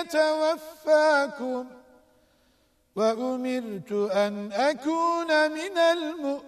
يتوفاكم وأمرت أن أكون من المؤمنين.